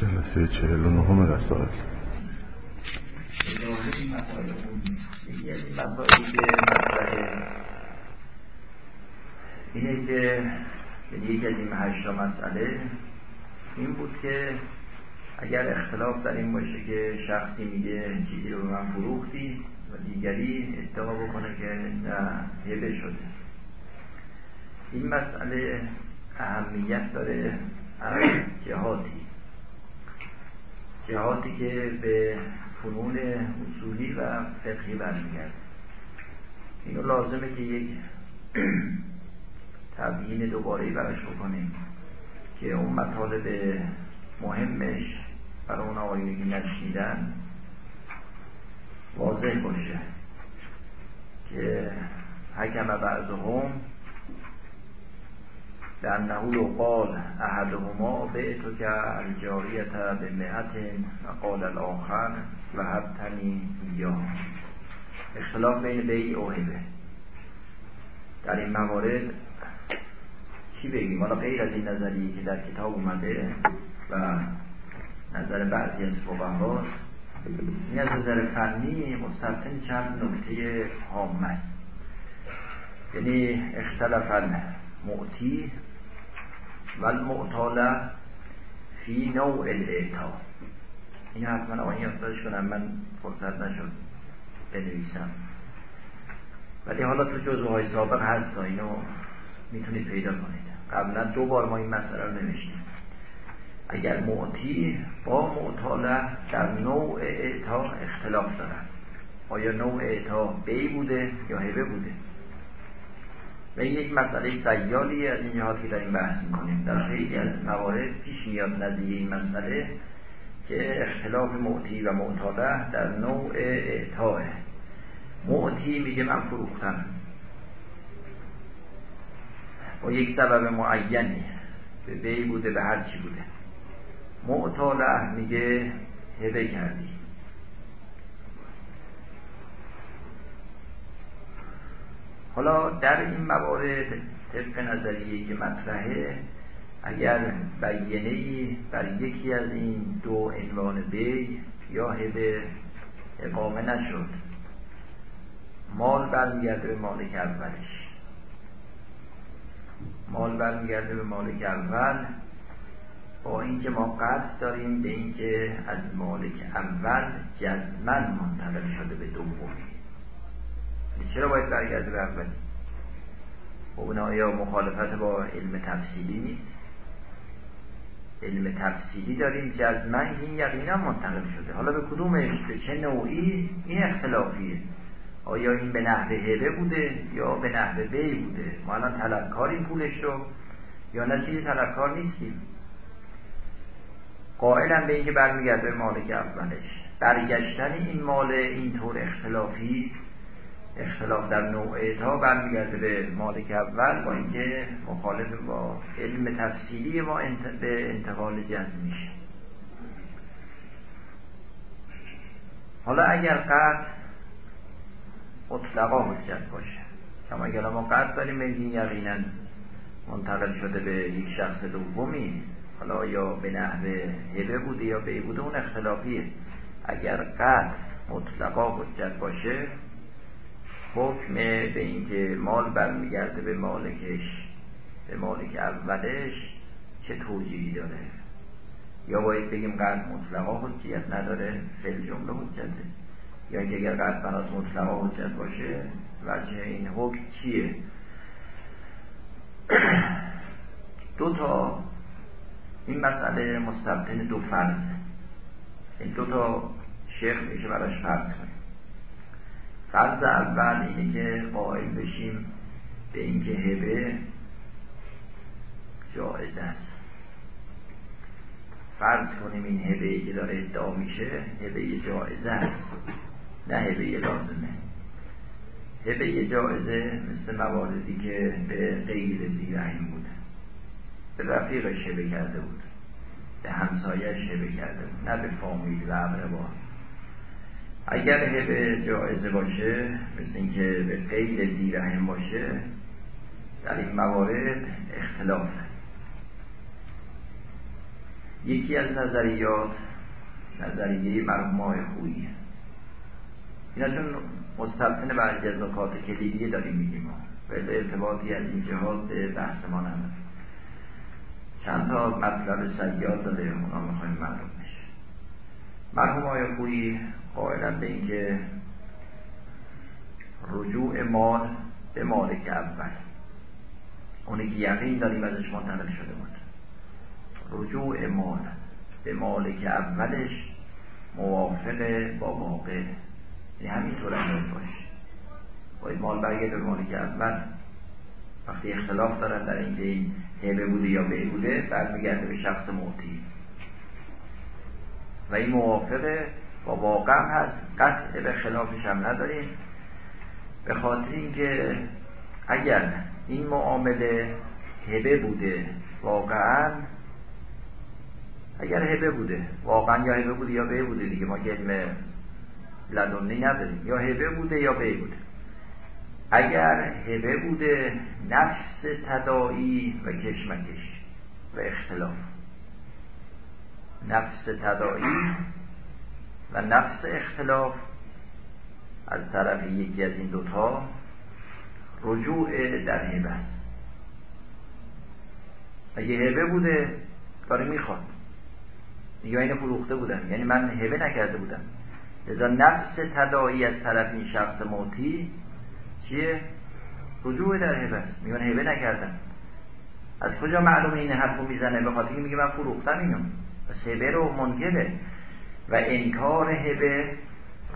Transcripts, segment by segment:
جلسه چهل و نهم رسائل اینه که یعنی یکی از این هشتا مسئله این بود که اگر اختلاف در این باشه که شخصی میگه چیزی رو من فروختی و دیگری ادعا بکنه که نه هبه شده این مسئله اهمیت داره از جهاتی. جهاتی که به فنون اصولی و فقهی برمیگرده. اینو لازمه که یک تبیین دوباره براش بکنیم که اون مطالب مهمش برای اون آقایی که نشنیدن واضح باشه که حکم بعضهم نهو قال احدهما تو که الجاریت به مئت و قال الاخر و هبتنی یا اختلاف بین بی و در این موارد چی بگیم؟ حالا غیر از این نظری که در کتاب اومده و نظر بعضی از فقها این از نظر فنی مستقیم چند نکته هام است. یعنی اختلف المعتی و المعتاله فی نوع الاعتا این حتما آقای یادداشت کنم من فرصت نشد بنویسم. ولی حالا تو جزوه های سابق هست اینو می‌تونید پیدا کنید. قبلا دو بار ما این مسئله رو نوشتیم. اگر معتی با معتاله در نوع اعتا اختلاف دارن آیا نوع اعتا بی بوده یا هبه بوده؟ و این یک مسئله سیالی از این جهات که داریم بحث می‌کنیم. در خیلی از موارد پیش میاد نزدیک این مسئله که اختلاف معتی و معتاله در نوع اعتاه معتی میگه من فروختم. با یک سبب معینی. به بی بوده به هر چی بوده. معتاله میگه هبه کردی. حالا در این موارد طبق نظریه که مطرحه اگر بیینه بر یکی از این دو عنوان بی یا هبه اقامه نشد مال برمیگرده به مالک اولش. مال برمیگرده به مالک اول با اینکه ما قصد داریم به اینکه از مالک اول جزمن منتقل شده به دومی. چرا باید برگرده به اولی خب اون آیا مخالفت با علم تفصیلی نیست. علم تفصیلی داریم جزمن این یقینا منتقل شده. حالا به کدومش به چه نوعی؟ این اختلافیه. آیا این به نحوه هبه بوده یا به نحوه بی بوده؟ ما الان طلبکاریم پولش رو یا نه چیزی طلبکار نیستیم. قائلا به اینکه برمیگرده مالک اولش. برگشتن این مال اینطور اختلافی اختلاف در نوع اعتا برمیگرده به مالک اول با اینکه مخالف با علم تفصیلی ما به انتقال جزم میشه. حالا اگر قطع مطلقا حجت باشه. کما اگر ما قطع داریم بگیم یقینا منتقل شده به یک شخص دومی حالا یا به نحو هبه بوده یا به بوده اون اختلافیه. اگر قطع مطلقا حجت باشه حکم به اینکه مال برمیگرده به مالکش به مالک اولش چه توجیهی داره؟ یا باید بگیم قرد مطلقا حجیت نداره فعل جمله حجته. یا اینکه اگر قرد بناس مطلقا حجت باشه وجه این حکم چیه؟ دو تا این مسئله مستبدن دو فرض. این دو تا شیخ میشه براش فرض کنیم. فرض اول اینه که قائل بشیم به اینکه هبه جایز است. فرض کنیم این هبه که داره ادعا میشه هبه جایزه است. نه هبه لازمه. هبه جایزه مثل مواردی که به غیر زیرهیم بوده. به رفیقش هبه کرده بود. به همسایش هبه کرده بود. نه به فامیل و ابربار. اگر هبه جایزه باشه مثل اینکه به قید زیرهم باشه در این موارد اختلاف. یکی از نظریات نظریه مرحوم های خویی. اینا چون مستبطن بعضی از نکات کلیدی داریم میگیم و ارتباطی از این جهات به بحث ما چند تا مطلب سیاد داره اونا می‌خوایم معلوم بشه. مرحوم های خویی قائلن به اینکه رجوع مال به مالک اول. اونی که یقین داریم ازش منتقل شده بود. رجوع مال به مالک اولش موافق با واقع. یعنی همینطور هم باشه. باید مال برگرده به مالک اول. وقتی اختلاف دارن در اینکه این هبه بوده یا به بوده برمیگرده به شخص موتی. و این موافقه با واقع هست. قطع به خلافش هم نداریم. به خاطر اینکه اگر این معامله هبه بوده واقعا اگر هبه بوده واقعا یا هبه بوده یا به بوده دیگه ما علم لدنی نداریم. یا هبه بوده یا به بوده. اگر هبه بوده نفس تدائی و کشمکش و اختلاف. نفس تدائی و نفس اختلاف از طرف یکی از این دوتا رجوع در هبه است. اگه هبه بوده داره می‌خواد. یا این فروخته بودم یعنی من هبه نکرده بودم. لذا نفس تدائی از طرف این شخص موتی چیه؟ رجوع در هبه است. میگن هبه نکردم. از کجا معلومه این حرفو می‌زنه؟ به خاطر میگه من فروختم اینو. پس هبه رو منکره و انکار هبه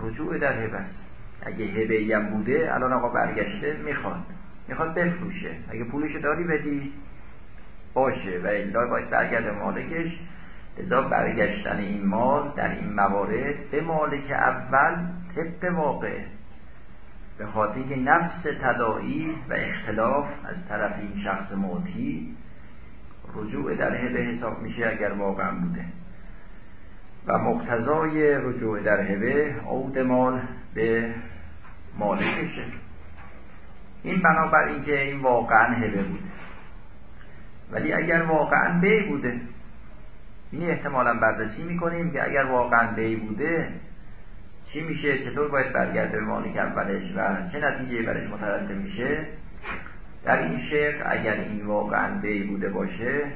رجوع در هبه است. اگه هبه هم بوده الان آقا برگشته می‌خواد. می‌خواد بفروشه. اگه پولش داری بدی باشه. و الا باید برگرده مالکش. لذا برگشتن این مال در این موارد به مالک اول طبق واقع. به خاطر اینکه نفس تدائی و اختلاف از طرف این شخص موتی رجوع در هبه حساب میشه اگر واقعا بوده. و مقتضای رجوع در هبه عود مال به مالکشه. این بنابر اینکه این واقعا هبه بوده. ولی اگر واقعا به بوده این احتمالا بررسی می‌کنیم که اگر واقعا بی بوده چی میشه؟ چطور باید برگرده به مالک اولش و چه نتیجه برش مترتب میشه؟ در این شکل اگر این واقعا بی بوده باشه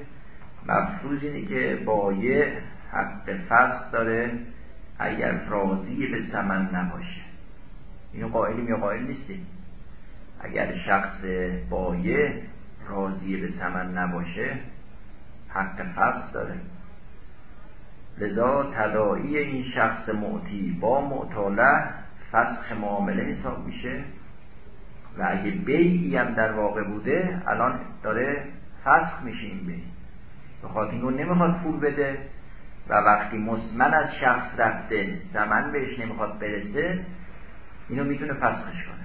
مفروض اینه که بایه حق فصل داره اگر راضی به سمن نباشه. اینو قائلیم یا قائل نیستیم. اگر شخص بایه راضی به سمن نباشه حق فصل داره. لذا تدائی این شخص معتی با معتاله فسخ معامله حساب میشه. و اگه بیعی هم در واقع بوده الان داره فسخ میشه این بی به خاطر اینکه نمی‌خواد پول بده و وقتی مسمن از شخص رفته زمن بهش نمی‌خواد برسه اینو می‌تونه فسخش کنه.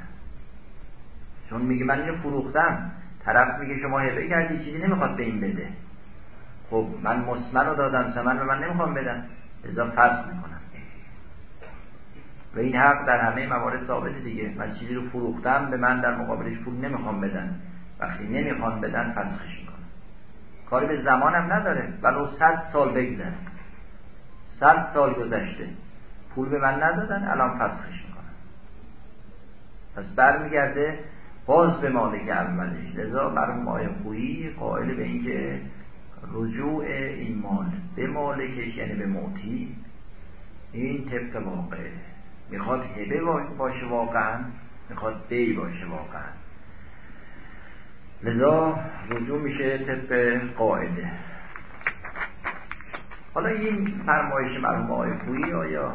چون میگه من اینو فروختم. طرف میگه شما هبه کردی چیزی نمی‌خواد به این بده. خب من مسمن رو دادم ثمن رو من نمی‌خوام بدم. ازا فسخ می‌کنم. و این حق در همه موارد ثابت دیگه. من چیزی رو فروختم به من در مقابلش پول نمی‌خوام بدن. وقتی نمی‌خوام بدن فسخش می‌کنم کاری به زمانم نداره. ولو صد سال بگذره. صد سال گذشته. پول به من ندادن الان فسخش می‌کنم پس برمیگرده باز به مالک اولش لذا برای مای خویی قائل به اینکه رجوع این مال به مالکش یعنی به موتی این طبق واقعه. می‌خواد هبه باشه واقعا می‌خواد بی باشه واقعا. لذا رجوع میشه طبق قاعده. حالا این فرمایش مرحوم آقای خویی آیا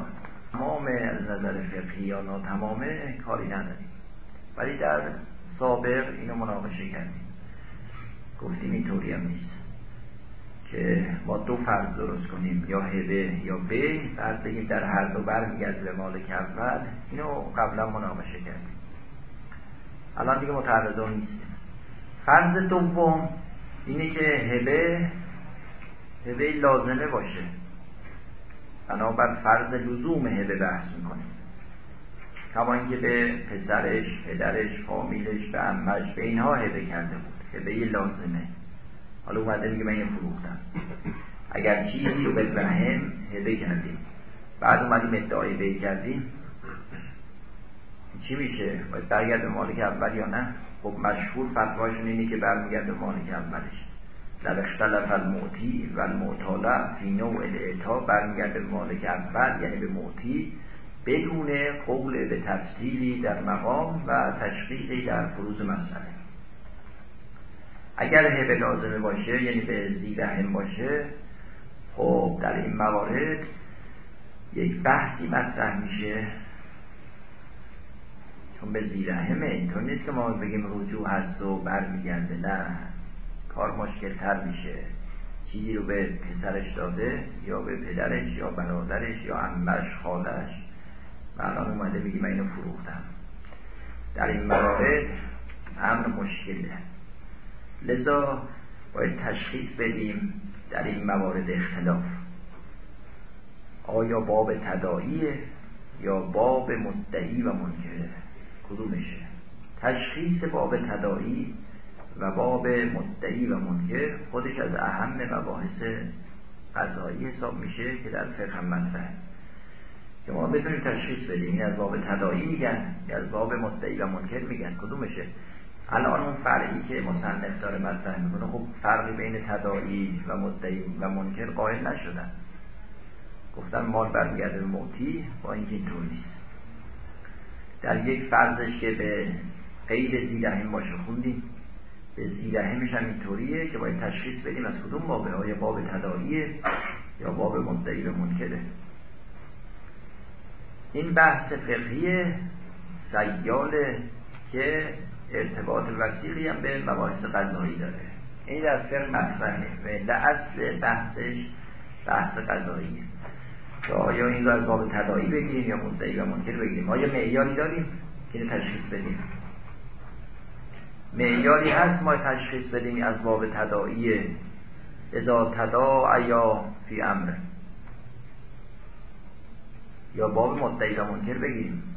تمام از نظر فقهی یا ناتمامه؟ کاری نداریم. ولی در سابق اینو مناقشه کردیم. گفتیم اینطوری هم نیست. که ما دو فرض درست کنیم یا هبه یا به بعد بگیم در هر دو برمیگرده به مالک اول اینو قبلا مناقشه کردیم. الان دیگه متعرض نیستیم. فرض دوم اینه که هبه هبه لازمه باشه. بنابر فرض لزوم هبه بحث می‌کنیم. کما اینکه به پسرش پدرش فامیلش به امش به اینها هبه کرده بود. هبه لازمه. حالا اومده میگه من اینو فروختم اگر چیزی رو به رحم هبه کردیم بعد اومدیم ادعای بی کردیم. چی میشه؟ باید برگرد به مالک اول یا نه؟ خب مشهور فتواشون اینه که برمیگرد به مالک اولش. در اختلف الموتی و المعتاله فی نوع الاعتا برمیگرده به مالک اول یعنی به موتی بدون قول به تفصیلی در مقام و تشخیصی در فروز مسئله. اگر هبه لازمه باشه یعنی به زیرهم باشه خب در این موارد یک بحثی مطرح میشه. چون به زیرهمه اینطور نیست که ما بگیم رجوع هست و برمیگرده نه. کار مشکل تر میشه. چیزی رو به پسرش داده یا به پدرش یا برادرش یا امش خالش. الان اومده میگی من اینو فروختم. در این موارد امر مشکله. لذا باید تشخیص بدیم در این موارد اختلاف. آیا باب تداعیه یا باب مدعی و منکره کدومشه؟ تشخیص باب تداعی و باب مدعی و منکر خودش از اهم مباحث قضایی حساب میشه که در فقه هم مطرحه که ما بتونیم تشخیص بدیم این از باب تداعی میگن یا از باب مدعی و منکر میگن. کدومشه؟ الان اون فرعی که مصنف داره مطرح می‌کنه خب فرقی بین تداعی و مدعی و منکر قائل نشدن. گفتن مال برمیگرده به موتی با اینکه اینطور نیست. در یک فرضش که به قید زیرهیم باشه خوندیم به زیرهمش هم اینطوریه که باید تشخیص بدیم از کدوم بابه های باب تداعیه یا باب مدعی و منکره. این بحث فقهی سیاله که ارتباط وسیقی هم به مباحث قضایی داره. این در فقه مطرحه و اصل بحثش بحث قضاییه که آیا این رو از باب تدایی بگیریم یا مدعی و منکر بگیریم؟ آیا معیاری داریم که اینو تشخیص بدیم. معیاری هست ما تشخیص بدیم از باب تدایی ازا تدا یا فی امر. یا باب مدعی و منکر بگیریم.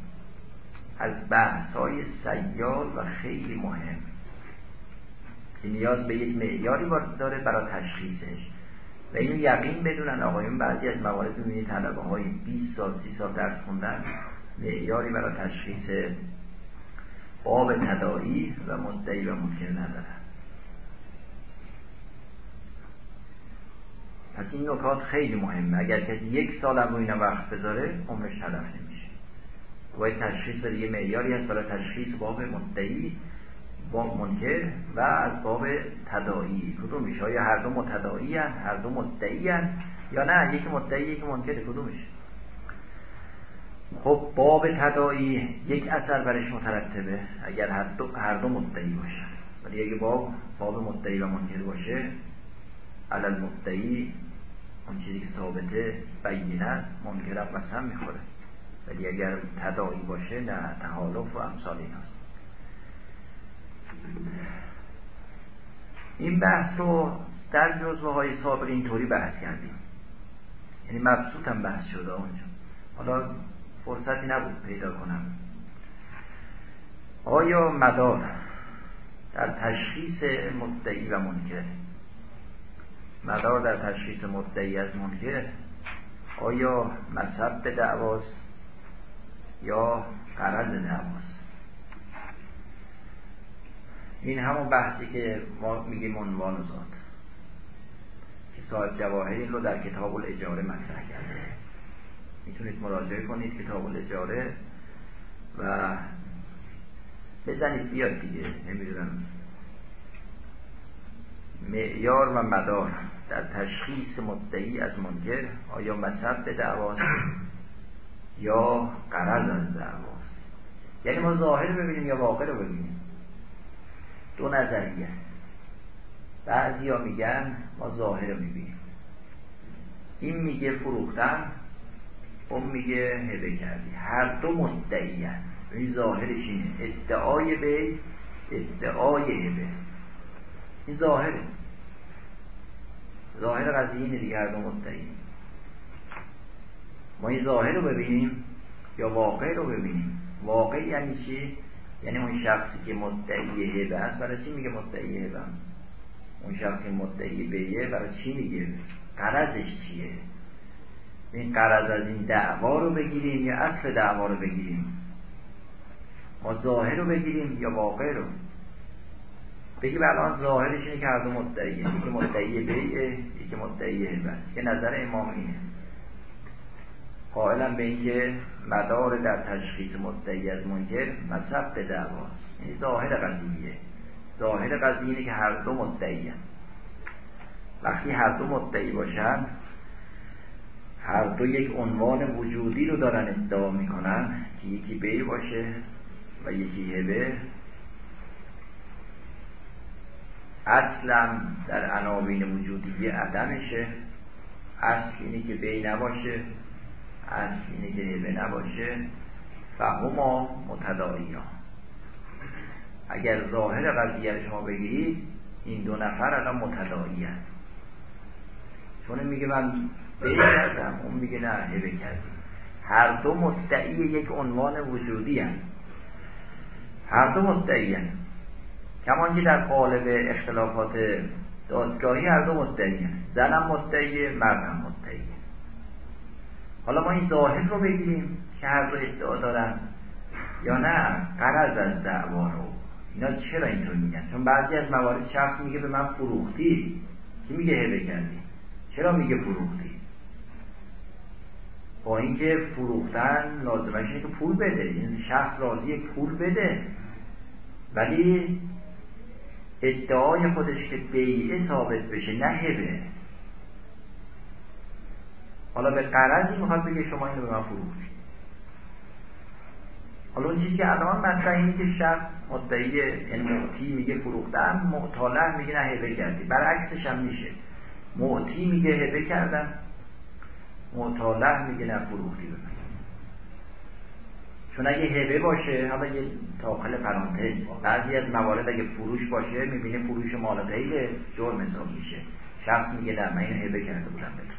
از بحث های سیال و خیلی مهم. که نیاز به یک معیاری داره برای تشخیصش. و این یقین بدونن آقایون بعضی از موارد می‌بینید طلبه های 20 سال 30 سال درس خوندن معیاری برای تشخیص باب تدایی و مدعی و ممکن ندارن. پس این نکات خیلی مهمه. اگر کسی یک سال هم رو این وقت بذاره عمرش تلف نمیشه باید تشخیص بده یه معیاری هست برای تشخیص باب مدعی با منکر و از باب تدایی کدومش آیا هر دو متدایی هر دو مدعی یا نه؟ یکی مدعی یکی منکر. کدومش خب باب تدایی یک اثر برش مترتبه. اگر هر دو, هر دو مدعی باشن ولی اگه باب باب مدعی و منکر باشه علل مدعی اون چیزی که ثابته بینه است منکر هم می‌خوره. ولی اگر تدایی باشه نه تحالف و امثال این هست این بحث رو در جزوه های سابق اینطوری بحث کردیم. یعنی مبسوط هم بحث شده اونجا حالا فرصتی نبود پیدا کنم. آیا مدار در تشخیص مدعی و منکر؟ مدار در تشخیص مدعی از منکر؟ آیا مذهب به دعواست؟ یا قرض دعواست این همون بحثی که ما میگیم عنوان ذات. که صاحب جواهری رو در کتاب الاجاره مطرح کرده. می‌تونید مراجعه کنید کتاب الاجاره و بزنید بیاد دیگه. نمی‌دونم. معیار و مدار در تشخیص مدعی از منکر آیا مذهب به دعواست یا قرض از دعواست یعنی ما ظاهر ببینیم یا واقع رو ببینیم. دو نظریه. بعضی ها میگن ما ظاهر رو می‌بینیم. این میگه فروختن اون میگه هبه کردی. هر دو مدعی این ظاهرش اینه. ادعای به ادعای هبه این ظاهره. ظاهر قضیه اینه دیگه هر دو مدعی. ما این ظاهر رو ببینیم یا واقع رو ببینیم؟ واقع یعنی چی؟ یعنی اون شخصی که مدعی هبه است برای چی میگه مدعی هبه اون شخصی مدعی بیه برای چی میگه؟ قرضش چیه؟ این قرض از این دعوا رو بگیریم یا اصل دعوا رو بگیریم؟ ما ظاهر رو بگیریم یا واقع رو؟ بگیم الان ظاهرش اینه که هر دو مدعیه یکی مدعی بیعه یکی مدعی بس که نظر امام اینه قائلا به اینکه مدار در تشخیص مدعی از منکر مذهب به دعواست این ظاهر قضیه. ظاهر قضیه اینه که هر دو مدعی وقتی هر دو مدعی باشن هر دو یک عنوان وجودی رو دارن ادعا می‌کنن که یکی بی باشه و یکی هبه اصلا در عناوین وجودی عدمشه. اصل اینه که بی نباشه. اصل اینه که هبه نباشه فهما متداعیان اگر ظاهر قضیه شما بگیرید این دو نفر الان متداعی چون میگه من به کردم اون میگه نه هبه کردیم هر دو مدعی یک عنوان وجودی هم. هر دو مدعی هم. کمان که در قالب اختلافات دادگاهی هر دو مدعی هم. زنم مدعی مردم حالا ما این ظاهر رو بگیریم که هر دو ادعا دارن یا نه؟ قرض از دعوا رو. اینا چرا اینطور میگن؟ چون بعضی از موارد شخص میگه به من فروختی. کی میگه هبه کردی چرا میگه فروختی؟ با اینکه فروختن لازمش اینه که پول بده. این شخص راضی پول بده. ولی ادعای خودش که بیعه ثابت بشه نه هبه. حالا به قرضی می‌خواد بگه شما اینو به من فروختی حالا اون چیزی که الان مطرح اینه که شخص مدعی یعنی میگه فروختم مطالع میگه نه هبه کردی. برعکسش هم میشه. معتی میگه هبه کردم مطالع میگه نه فروختی ببین چون اگه هبه باشه حالا یه داخل پرانتز بعضی از موارد اگه فروش باشه می‌بینه فروش مال غیر جرم حساب میشه. شخص میگه نه من این هبه کرده بودم. بهتون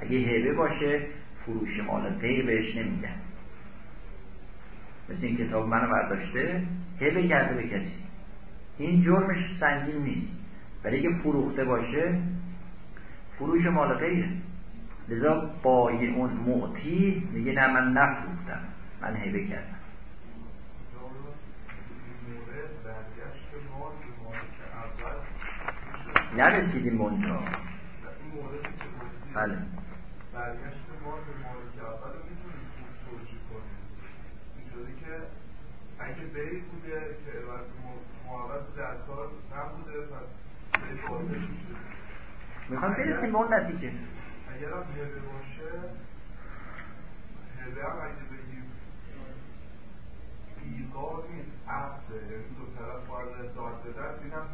اگه هبه باشه فروش مال غیر بهش نمیگن. مثل این کتاب منو برداشته هبه کرده به کسی. این جرمش سنگین نیست. ولی اگه فروخته باشه فروش مال غیره لذا با اون معتی میگه نه من نفروختم. من هبه کردم. نرسیدیم اونجا. بله. برگشت مال به مالک اول رو می‌تونید خوب توجیه کنید اینطوری که اگه بری بوده که محبت در کار نبوده پس به فایده میشه می‌خوام برسیم به اون نتیجه اگر هم هبه باشه هبه هم اگه بگیم ایقار نیست عقده یعنی دو طرف باید رسالت بدن این هم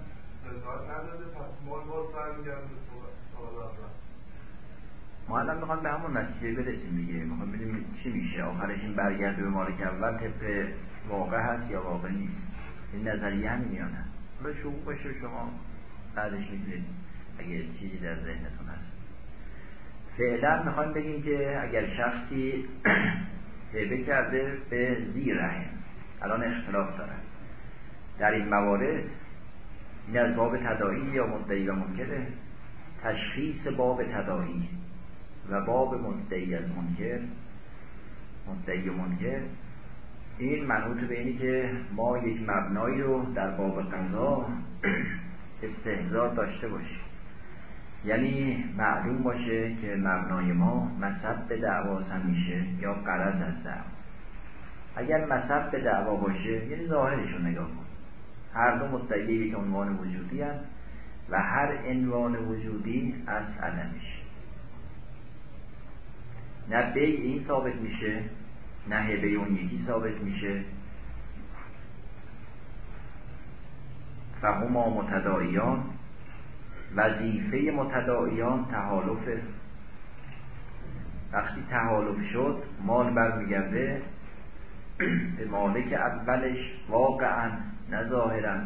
رسالت نداده پس مال باز برمیگرده به سوال اول. ما الان می‌خوام به همون نتیجه برسیم دیگه. می‌خوام ببینیم چی میشه. آخرش این برگرده به مالک اول طبق واقع هست یا واقع نیست. این نظریه همین یا نه؟ حالا باشه شما بعدش می‌دونید اگه چیزی در ذهنتون هست. فعلا می‌خوایم بگیم که اگر شخصی هبه کرده به زیر رحم الان اختلاف دارن در این موارد این از باب تدایی یا مدعی و منکره تشخیص باب تدایی و باب مدعی از منکر مدعی منکر. این منوط به اینی که ما یک مبنایی رو در باب قضا استهزار داشته باشیم. یعنی معلوم باشه که مبنای ما مصب به دعوا میشه یا قرض از دعوا. اگر مصب به دعوا باشه یعنی ظاهرش رو نگاه کن. هر دو مدعی یک عنوان وجودی هست و هر عنوان وجودی از عدمش نه بی این ثابت میشه نه هبه اون یکی ثابت میشه. فهما متداییان وظیفه متداعیان تحالفه. وقتی تحالف شد مال برمیگرده به مالک اولش واقعا نظاهرا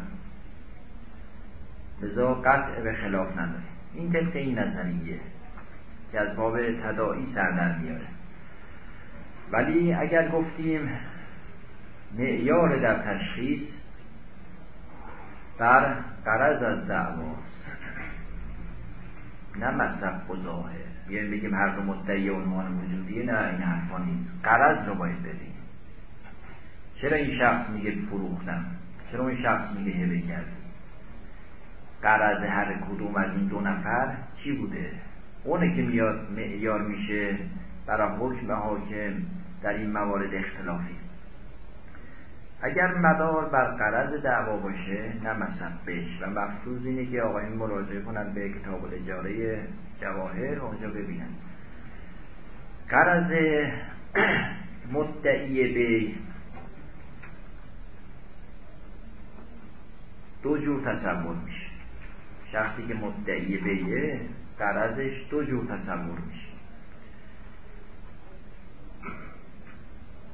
لذا قطع به خلاف نداره. این طبق این نظریه. که از باب تداعی سر میاره. ولی اگر گفتیم معیار در تشخیص بر قرض از دعواست نه مصرف و ظاهر یعنی بگیم هر دو مدعی عنوان وجودیه نه این حرفا نیست. قرض رو باید بدیم. چرا این شخص میگه فروختم؟ چرا این شخص میگه هبه کرد قرض هر کدوم از این دو نفر چی بوده؟ اونه که میاد معیار میشه برای حکم حاکم در این موارد اختلافی. اگر مدار بر قرض دعوا باشه نه بش و مفروض اینه که آقایون مراجعه کنند به کتاب الاجاره جواهر اونجا ببینن. قرض مدعی به دو جور تصور میشه. شخصی که مدعی بیه قرضش دو جور تصور میشه.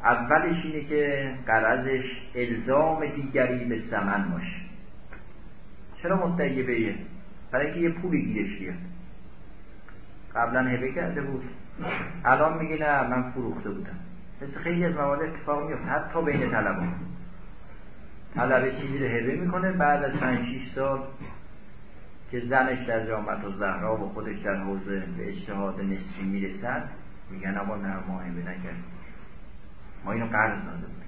اولش اینه که قرضش الزام دیگری به سمن باشه. چرا مدعی بیه برای اینکه یه پولی گیرش بیاد. قبلا هبه کرده بود. الان میگه نه من فروخته بودم. مثل خیلی از موارد اتفاق میفته. حتی بین طلبان. طلبه چیزی رو هبه می‌کنه بعد از 5 6 سال که زنش در جامعت و زهرا و خودش در حوزه به اجتهاد نصفی می‌رسد میگن اما نه ما هبه نکردیم. ما اینو قرض داده بودیم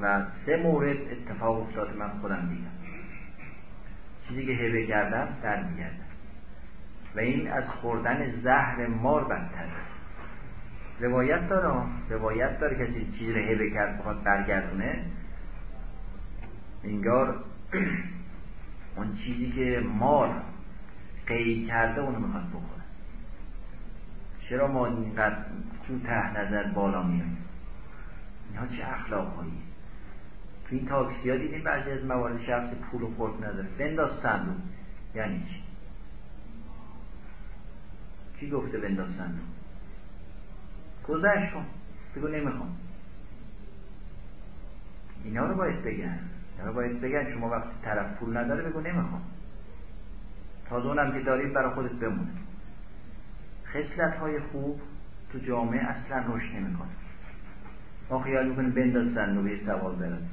و سه مورد اتفاق افتاده من خودم دیدم. چیزی که هبه کردم در میگردم. و این از خوردن زهر مار بدتره روایت داره روایت داره کسی چیزی رو هبه کرد بخواد برگردونه انگار اون چیزی که مار قیل کرده اونو می‌خواد بخوره. چرا ما اینقدر تو ته نظر بالا میایم؟ اینها چه اخلاقهایی؟ تو این تاکسی ها دیدیم بعضی از موارد شخص پول و خورد نداره. بنداز صندوق. یعنی چی؟ کی گفته بنداز صندوق؟ گذشت کن. بگو نمی‌خوام. اینا رو باید بگن رو باید بگن شما وقتی طرف پول نداره بگو نمی‌خوام. تازه اونم که دارید برای خودت بمونه. خصلت های خوب تو جامعه اصلا رشد نمی‌کنه. ما خیال می‌کنیم بنداز صندوق سوال برد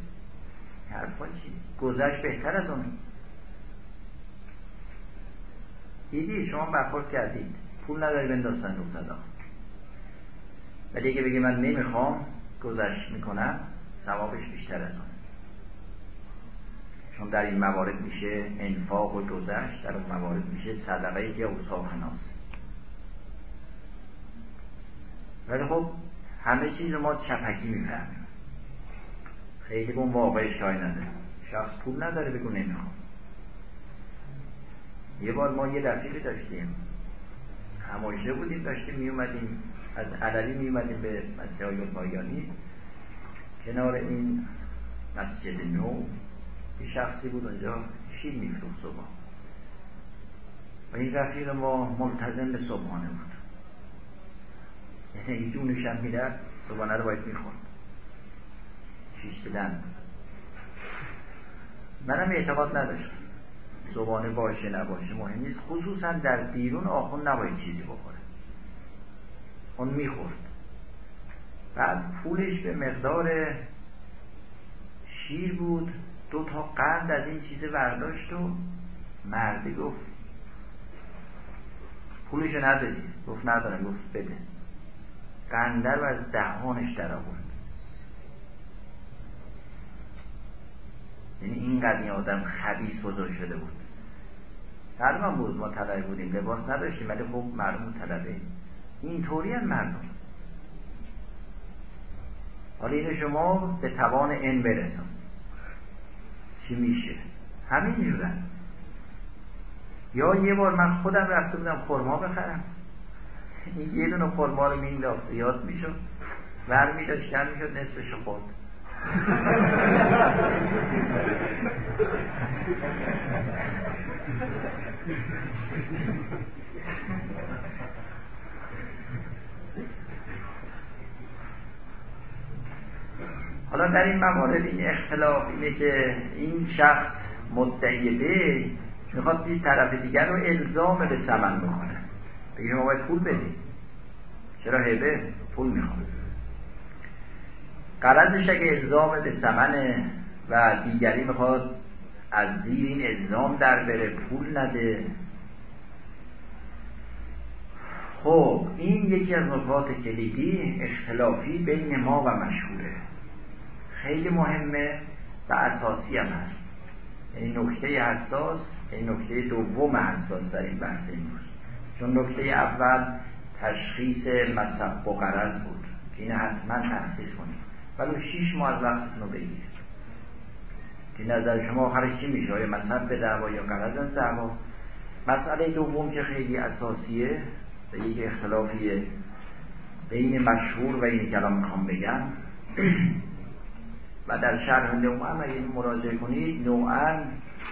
حرفا چی؟ گذشت بهتر از اون. دیدی شما برخورد کردید. پول نداری بنداز صندوق صدا. ولی اگه بگی من نمی‌خوام گذشت می‌کنم ثوابش بیشتر از چون در این موارد میشه انفاق و گذشت در اون موارد میشه صدقه که اوصاف ناس ولی خب همه چیز ما چپکی می‌فهمیم. خیلی به اون واقعش نداره. شخص پول نداره بگو نمی‌خوام یه بار ما یه رفیقی داشتیم. همایشه بودیم داشتیم میومدیم از علوی میومدیم به مسجد پایانی کنار این مسجد نو یه شخصی بود اونجا شیر میفروخت صبح. و این رفیق ما ملتزم به صبحانه بود. یعنی جونش هم میرد صبحانه رو باید می‌خورد. شیش منم اعتقاد نداشتم. صبحانه باشه نباشه مهم نیست. خصوصا در بیرون آخون نباید چیزی بخوره. اون می‌خورد. بعد پولش به مقدار شیر بود. دو تا قند از این چیز برداشت و مردی گفت پولش ندادی؟ گفت ندارم گفت بده. قنده رو از دهانش در آورد. یعنی اینقدر این آدم خبیث بزرگ شده بود. معلوم بود ما طلبه بودیم لباس نداشتیم ولی خب معلوم طلبه. اینطوری هم مردم. حالا اینو شما به توان ان برسون چی میشه؟ همین جورن یا یه بار من خودم رفته بودم خورما بخرم. یه دونه خورما رو مینداخت یاد می‌شد. ور میداشت کم می‌شد نصفش خورد. حالا در این موارد این اختلاف اینه که این شخص مدعی به می‌خواد این طرف دیگر رو الزام به سمن بکنه بگه ما باید پول بدیم. چرا هبه پول می‌خواد قرضش اگه الزام به سمن و دیگری می‌خواد از زیر این الزام در بره پول نده. خب این یکی از نکات کلیدی اختلافی بین ما و مشهوره. خیلی مهمه و اساسی هم هست. این نکته حساس این نکته دوم حساس در این بحث امروز. چون نکته اول تشخیص مصب و قرض بود. این حتما تحقیق کنید ولی شیش ماه از وقتتون رو بگیرید که نظر شما آخرش چی میشه؟ آیا مصب به دعوا یا قرض از دعوا؟ مسئله دوم که خیلی اساسیه و یک اختلافیه بین مشهور و اینی که الان می‌خوام بگم. و در شرح نوعا اگه مراجعه کنید. نوعا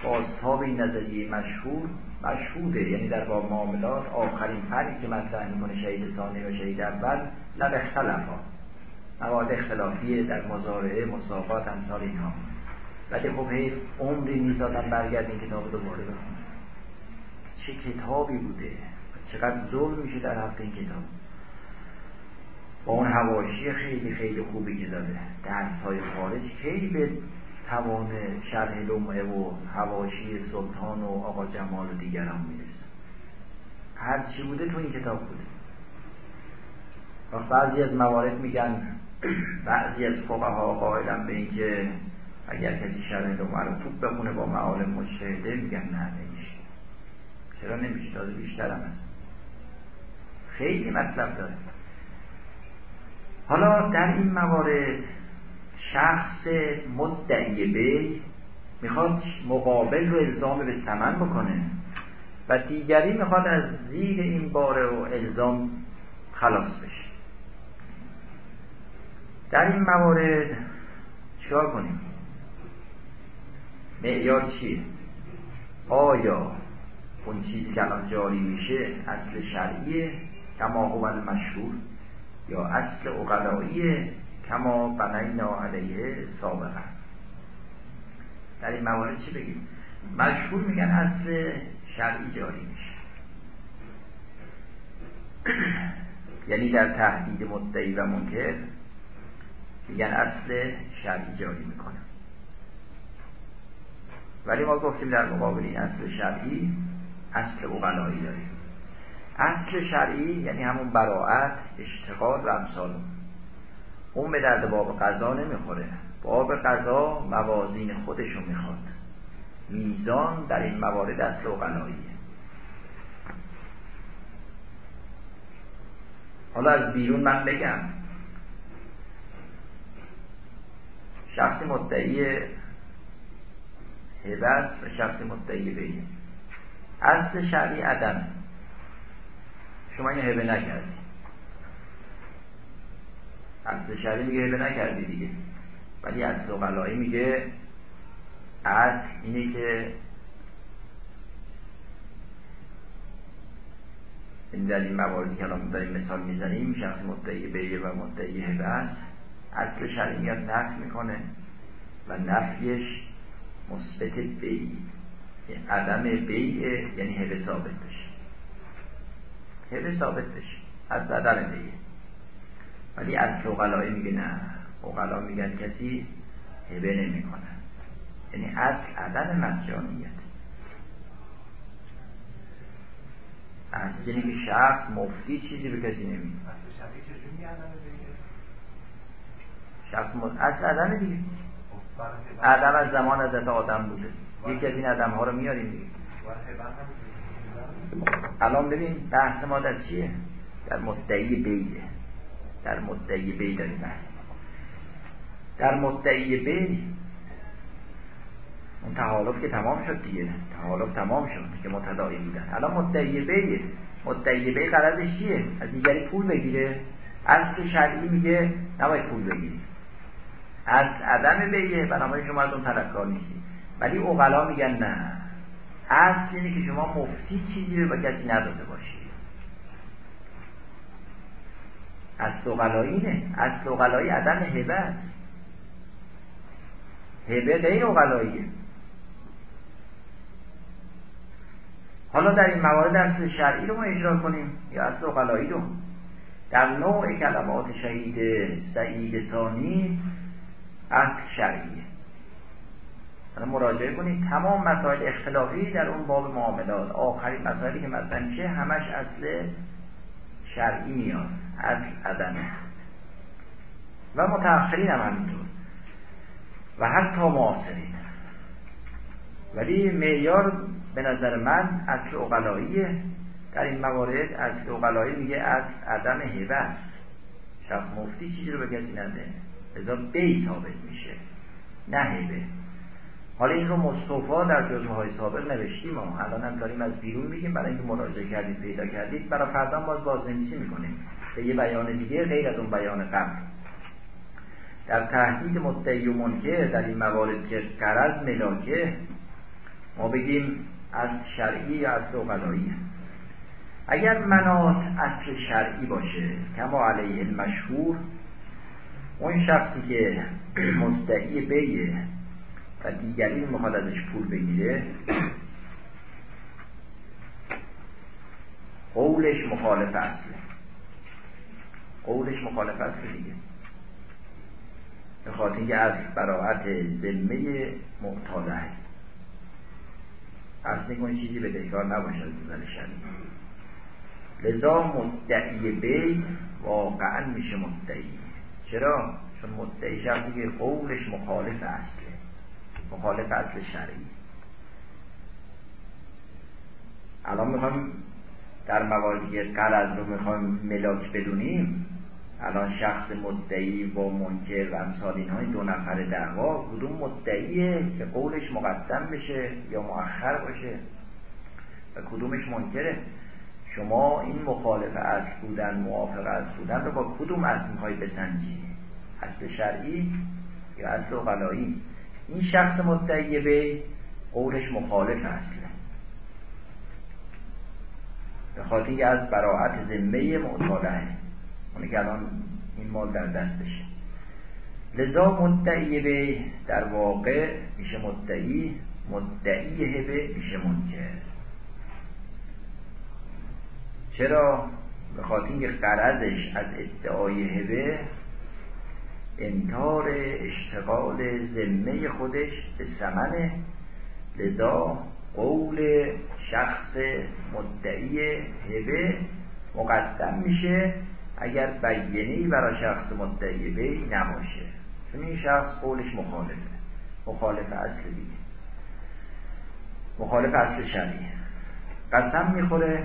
بازتاب این نظریه مشهور مشهوده یعنی در با معاملات آخرین فرقی که مطرح می‌کنه شهید ثانی و شهید اول لب اختلافا مواد اختلافیه در مزارعه مساقات امثال اینها. ولی خب هی عمری آدم برگرد این کتاب دوباره بخونه چه کتابی بوده؟ چقدر ظلم میشه در حق این کتاب؟ با اون هواشی خیلی خیلی خوبی که داره. درس های خارج خیلی به توان شرح لمعه و هواشی سلطان و آقا جمال و دیگران می‌رسه. هر چی بوده تو این کتاب بوده. وقت بعضی از موارد میگن بعضی از فقها قائلن به اینکه اگر کسی شرح لمعه رو خوب بخونه با معالم مشهده میگن نه نمیشه. چرا نمیشه؟ تازه بیشتر هم هست. خیلی مطلب داره. حالا در این موارد شخص مدعی بی می‌خواد مقابل رو الزام به سمن بکنه و دیگری می‌خواد از زیر این بار و الزام خلاص بشه. در این موارد چیکار کنیم؟ معیار چیه؟ آیا اون چیزی که الان جاری میشه اصل شرعیه؟ کما هو مشهور یا اصل اقلایی کما بنینا علیه سابقا در این موارد چی بگیم؟ مشهور میگن اصل شرعی جاری میشه. یعنی در تهدید مدعی و منکر میگن اصل شرعی جاری می‌کنه. ولی ما گفتیم در مقابل این اصل شرعی اصل اقلایی داریم. اصل شرعی یعنی همون براعت اشتغال و امثال. اون به درد باب قضا نمی‌خوره. باب قضا موازین خودشو می‌خواد. میزان در این موارد اصل اقلاییه حالا از بیرون من بگم. شخصی مدعی هبه و شخصی مدعی بیه. اصل شرعی عدم شما این هبه نکردی. اصل شرعی میگه هبه نکردی دیگه. ولی اصل غلایی میگه اصل اینه که در این مواردی که الان داریم مثال می‌زنیم شخص مدعی بیه و مدعی هبه است. اصل شرعی میاد نفی می‌کنه و نفیش مثبت بی عدم بیه یعنی هبه ثابت بشه هبه ثابت بشه. از عدم دیگه. ولی از اقلایی میگه نه. اقلا میگن کسی هبه نمی‌کنه. یعنی اصل عدم مجانیت. از یعنی که شخص مفتی چیزی به کسی نمیده. شخص مفتی اصل عدم دیگه. عدم از زمان از آدم بوده. یکی از این عدم ها رو میاریم دیگه. الان ببین بحث ما در چیه؟ در مدعی بیده. در مدعی بی داریم بحث در مدعی بی اون تحالف که تمام شد دیگه. تحالف تمام شد که متداعی بودن. الان مدعی بیه مدعی بی قرارش چیه؟ از دیگری پول بگیره. اصل شرعی میگه نباید پول بگیری. از عدم بیه بنابراین شما از اون طرفکار نیستی. ولی اقلا میگن نه. اصل اینه که شما مفتی چیزی رو به کسی نداده باشی. اصل اقلایی نه اصل اقلایی عدم هبه است. هبه غیر اقلاییه حالا در این موارد اصل شرعی رو ما اجرا کنیم یا اصل اقلایی رو. در نوع کلمات شهید سعید ثانی اصل شرعیه. مراجعه کنید. تمام مسائل اختلافی در اون باب معاملات. آخرین مسائلی که مثلا میشه همش اصل شرعی میاد. اصل عدمه و متأخرین هم همینطور. و حتی معاصرین. ولی معیار به نظر من اصل اقلاییه. در این موارد اصل اقلایی میگه از عدم هبه است شخص مفتی چیزی رو به کسی نده ازا بی ثابت میشه. نه هبه حالا این رو مصطفا در جزوه های سابق نوشتیم ما الان هم داریم از بیرون میگیم. برای اینکه مراجعه کردید پیدا کردید برای فردا باز بازنویسی می‌کنیم به یه بیان دیگه غیر از اون بیان قبل. در تهدید مدعی و منکر در این موارد که قرض ملاکه ما بگیم از شرعی یا از اوقلایی اگر منات اصل شرعی باشه کما علیه المشهور اون شخصی که مدعی بیه و دیگری می‌خواد ازش پول بگیره. قولش مخالف اصله قولش مخالف اصله دیگه. به خاطر اینکه از براعت ذمه معتاله اصل کنید چیزی به دهکار نباشد نظر شدید لذا مدعی بی واقعا میشه مدعی. چرا؟ چون مدعی شخصی قولش مخالف اصله مخالف اصل شرعی. الان می‌خوایم در مواردی که قرض رو می‌خوایم ملاک بدونیم الان شخص مدعی با منکر و امثال اینها دو نفر دعوا کدوم مدعیه که قولش مقدم بشه یا مؤخر باشه؟ و کدومش منکره؟ شما این مخالف اصل بودن موافق اصل بودن رو با کدوم اصل می‌خوای بسنجی؟ اصل شرعی یا اصل غلایی؟ این شخص مدعی به قولش مخالف اصله به خاطر از براعت ذمه معتاله اونه که الان این مال در دستشه. لذا مدعی به در واقع میشه مدعی مدعی هبه میشه منکر. چرا؟ به خاطر اینکه قرضش از ادعای هبه انکار اشتغال ذمه خودش به سمنه لذا قول شخص مدعی هبه مقدم میشه اگر بیینی برای شخص مدعی بی نباشه. چون این شخص قولش مخالفه. مخالف اصل دیگه. مخالف اصل شرعی قسم می‌خوره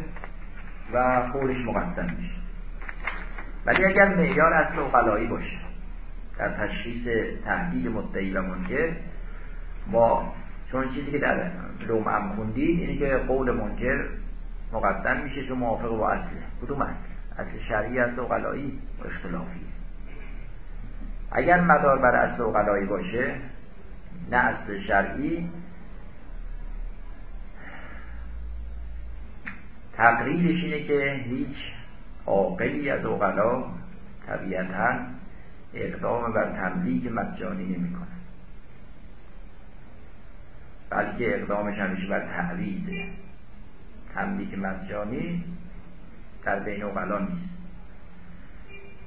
و قولش مقدم میشه. ولی اگر معیار اصل اقلایی باشه. در تشخیص تهدید مدعی و منکر با چون چیزی که در لوم خوندید اینه که قول منکر مقدم میشه چون موافق با اصله کدوم اصل؟ اصل شرعی اصل اقلایی و اختلافی. اگر مدار بر اصل اقلایی باشه نه اصل شرعی تقریرش اینه که هیچ عاقلی از اوقلا طبیعتا اقدام بر تملیک مجانی نمی‌کنه بلکه اقدامش همیشه بر تعویزه تملیک مجانی در بین اوقلا نیست.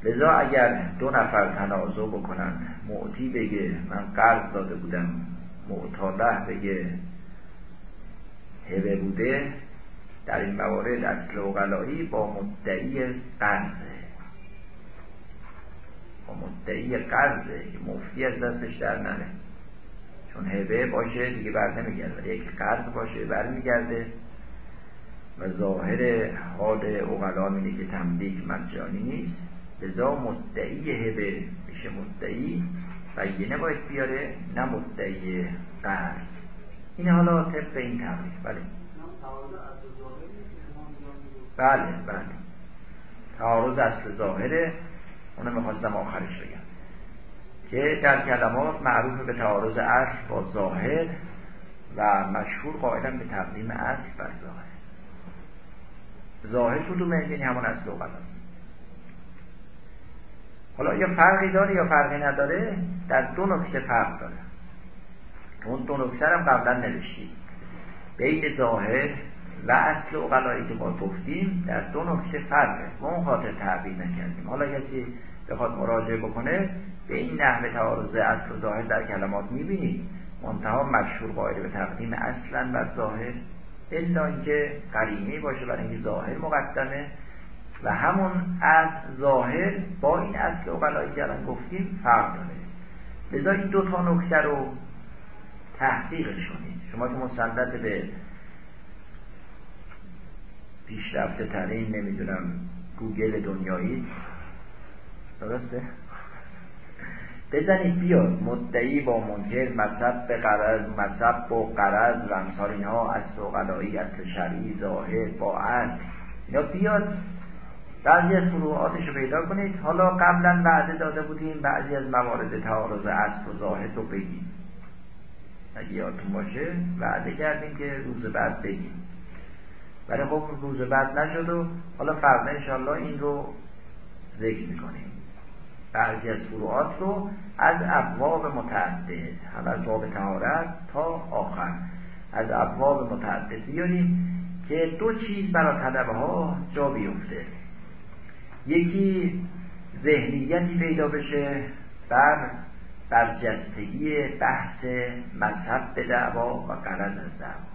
لذا اگر دو نفر تنازع بکنن معتی بگه من قرض داده بودم معتاده بگه هبه بوده در این موارد اصل اوقلایی با مدعی قرضه. با مدعی قرضه که مفتی از دستش در نره. چون هبه باشه دیگه بر نمیگرده. ولی یک قرض باشه برمیگرده و ظاهر حال اغلا اینه که تملیک مجانی نیست. لذا مدعی هبه میشه مدعی بینه باید بیاره نه مدعی قرض این حالا طبق این تقریب بله. بله بله. تعارض اصل ظاهره. اونو می‌خواستم آخرش بگم. که در کلمات معروف به تعارض اصل با ظاهر و مشهور قائلا به تقدیم اصل بر ظاهر. ظاهر کدومه یعنی همون اصل و حالا یا فرقی داره یا فرقی نداره در دو نکته فرق داره. اون دو نکته هم قبلا نوشتیم. بین ظاهر و اصل و که ما گفتیم در دو نکته فرقه ما اون خاطر تعبیر نکردیم. حالا کسی بخواد مراجعه بکنه به این نحوه تعارض اصل و ظاهر در کلمات می‌بینید منتها مشهور قائل به تقدیم اصلا و ظاهر الا اینکه قرینه باشه برای اینکه ظاهر مقدمه. و همون از ظاهر با این اصل اقلایی که الان گفتیم فرق داره. لذا این دو تا نکته رو تحقیقش کنید. شما که مسلط به پیشرفته ترین نمی‌دونم گوگل دنیایی. درسته؟ بزنید بیاد. مدعی با منکر مذهب به قرض مذهب و قرض و امثال اینها اصل و قلایی اصل شرعی ظاهر با اصل. اینا بیاد. بعضی از فروعاتش رو پیدا کنید. حالا قبلا وعده داده بودیم بعضی از موارد تعارض اصل و ظاهر رو بگیم. اگه یادتون باشه وعده کردیم که روز بعد بگیم. ولی خب روز بعد نشد و حالا فردا انشالله این رو ذکر می‌کنیم. بعضی از فروعات رو از ابواب متعدد هم از باب تهارت تا آخر. از ابواب متعدد بیاریم که دو چیز برای طلبه ها جا بیفته. یکی ذهنیتی پیدا بشه بر برجستگی بحث مذهب به دعوا و قرض از دعوا.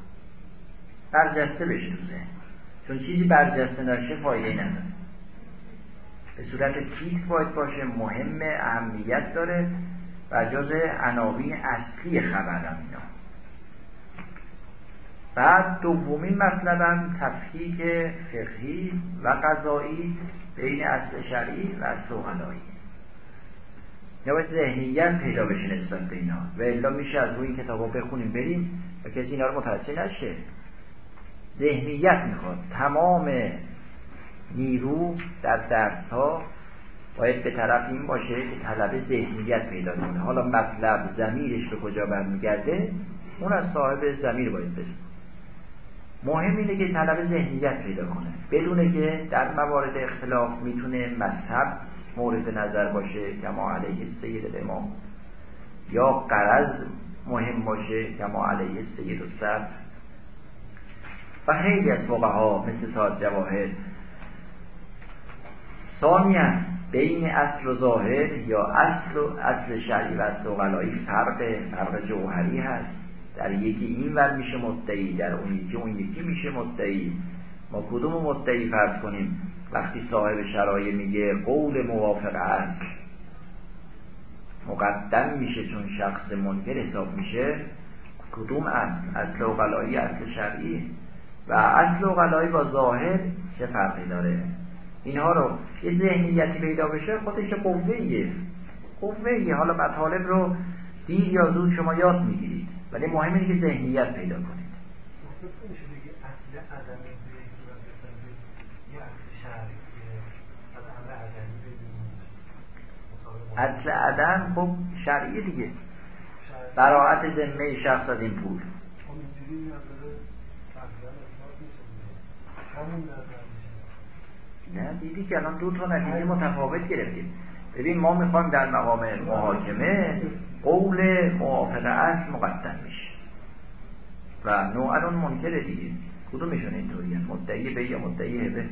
برجسته ذهن. چون چیزی برجسته نشه فایده نداره. به صورت تیتر باید باشه مهم اهمیت داره و جز عناوین اصلی خبرم اینا. بعد دومین مطلبم تفکیک فقهی و قضایی بین اصل شرعی و اصل یا باید ذهنیت پیدا بشه نسبت به اینا. و الا میشه از روی این کتاب بخونیم بریم. و کسی اینا رو متوجه نشه. ذهنیت می‌خواد. تمام نیرو در درس ها باید به طرف این باشه که طلب ذهنیت پیدا کنه. حالا مطلب زمیرش به کجا برمیگرده؟ اون از صاحب زمیر باید بشه. مهم اینه که طلب ذهنیت پیدا کنه. بدونه که در موارد اختلاف می‌تونه مذهب مورد نظر باشه کما علیه سید امام یا قرض مهم باشه کما علیه سید و و خیلی از ها مثل ساد جواهر. ثانیا بین اصل و ظاهر یا اصل و اصل شرعی و اصل و غلایی فرق فرق جوهری هست. در یکی این ور میشه مدعی در اون یکی اون یکی میشه مدعی. ما کدوم مدعی فرض کنیم؟ وقتی صاحب شرایع میگه قول موافق اصل مقدم میشه چون شخص منکر حساب میشه کدوم اصل؟ اصل و غلایی اصل شرعی. و اصل و با ظاهر چه فرقی داره؟ اینها رو یه ذهنیتی پیدا بشه خودش قوهیه قوهیه حالا مطالب رو دیر یا زود شما یاد می‌گیرید. ولی مهم اینه که ذهنیت پیدا کنید. اصل عدم خب شرعی دیگه. براعت ذمه شخص از این پول. نه دیدی که الان دو تا نتیجه متفاوت گرفتیم. ببین ما می‌خوایم در مقام محاکمه قول موافق اصل مقدم میشه و نوعا اون منکر دیگه. کدومشون اینطوری؟ مدعی به یا مدعی هبه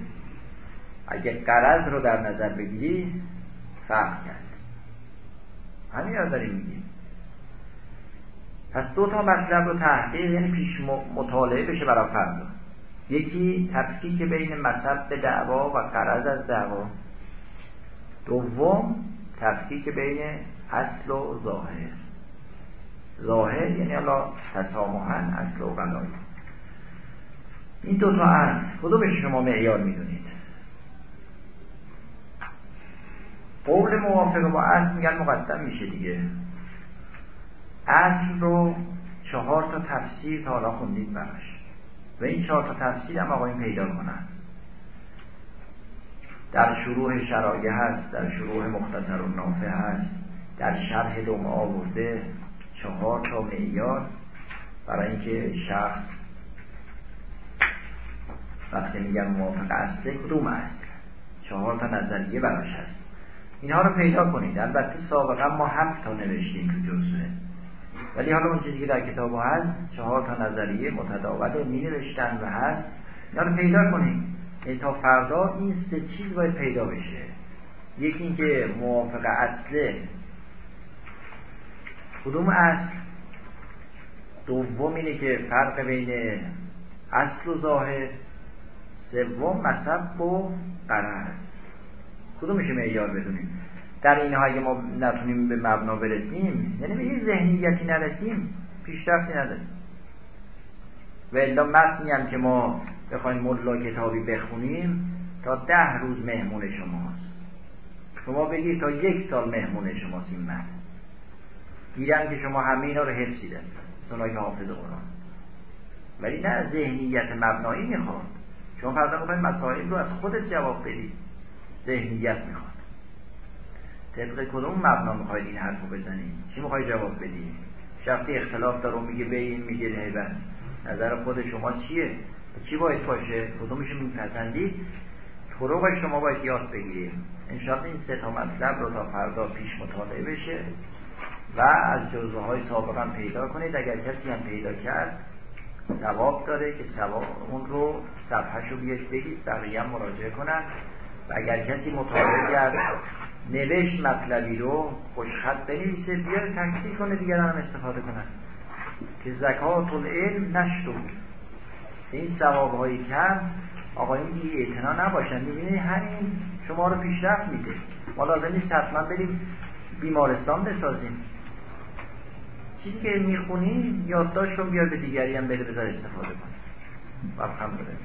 اگه قرض رو در نظر بگیری فرق کرد. همین رو داریم میگیم. پس دو تا مطلب رو تحقیق یعنی پیش مطالعه بشه برای فردا. یکی تفکیک بین به دعوا و قرض از دعوا. دوم تفکیک بین اصل و ظاهر. ظاهر یعنی حالا تسامحن اصل و غلای این دو تا اصل کدومش شما معیار می‌دونید؟ قول موافق با اصل میگن مقدم میشه دیگه. اصل رو چهار تا تفسیر تا حالا خوندید براش. و این چهار تا تفسیر هم آقایون پیدا کنن در شروع شرایع هست در شروع مختصر و نافه هست در شرح دوم آورده چهار تا معیار برای اینکه شخص وقتی میگم موافق اصله کدوم است. چهار تا نظریه براش هست. اینها رو پیدا کنید. البته سابقا ما هفت تا نوشتیم تو جزوه ولی حالا اون چیزی که در کتاب هست چهار تا نظریه متداول می نوشتن و هست. اینا رو پیدا کنید یعنی تا فردا این سه چیز باید پیدا بشه. یکی اینکه موافق اصله. کدوم اصل؟ دوم اینه که فرق بین اصل و ظاهر. سوم مصب و قرار. کدوم میشه معیار بدونیم؟ در اینها اگه ما نتونیم به مبنا برسیم یعنی به این ذهنیتی نرسیم پیشرفتی نداریم. و الا متنی هم که ما بخوایم ملا کتابی بخونیم تا ده روز مهمون شماست. شما بگید تا یک سال مهمون شماست این متن. گیرن که شما همه اینا رو حفظید است سنای حافظ قرآن. ولی نه ذهنیت مبنایی می‌خواد. شما فردا می‌خواید مسائل رو از خودت جواب بدید. ذهنیت می‌خواد. طبق کدوم مبنا می‌خواید این حرف رو بزنید چی می‌خواید جواب بدید شخصی اختلاف داره میگه به این میگه نه بس. نظر خود شما چیه؟ چی باید باشه؟ کدومش میپسندید طرق شما باید یاد بگیرید انشاءالله این سه تا مطلب رو تا فردا پیش مطالعه بشه و از جزوه های سابقا پیدا کنید. اگر کسی هم پیدا کرد ثواب داره که ثواب اون رو صفحه رو بیاید بگید بقیه هم مراجعه کنن. و اگر کسی مطالعه کرد نوشت مطلبی رو خوشخط بنویسه بیاره تکثیر کنه دیگران هم استفاده کنن که زکات العلم نشد این ثواب های کم آقایون دیگه اعتنا نباشن. می‌بینید همین شما رو پیشرفت میده. ما لازم نیست حتما بریم بیمارستان بسازیم. چیزی که می‌خونی یادداشت رو بیار به دیگری هم بده بذار استفاده کن الحمدلله.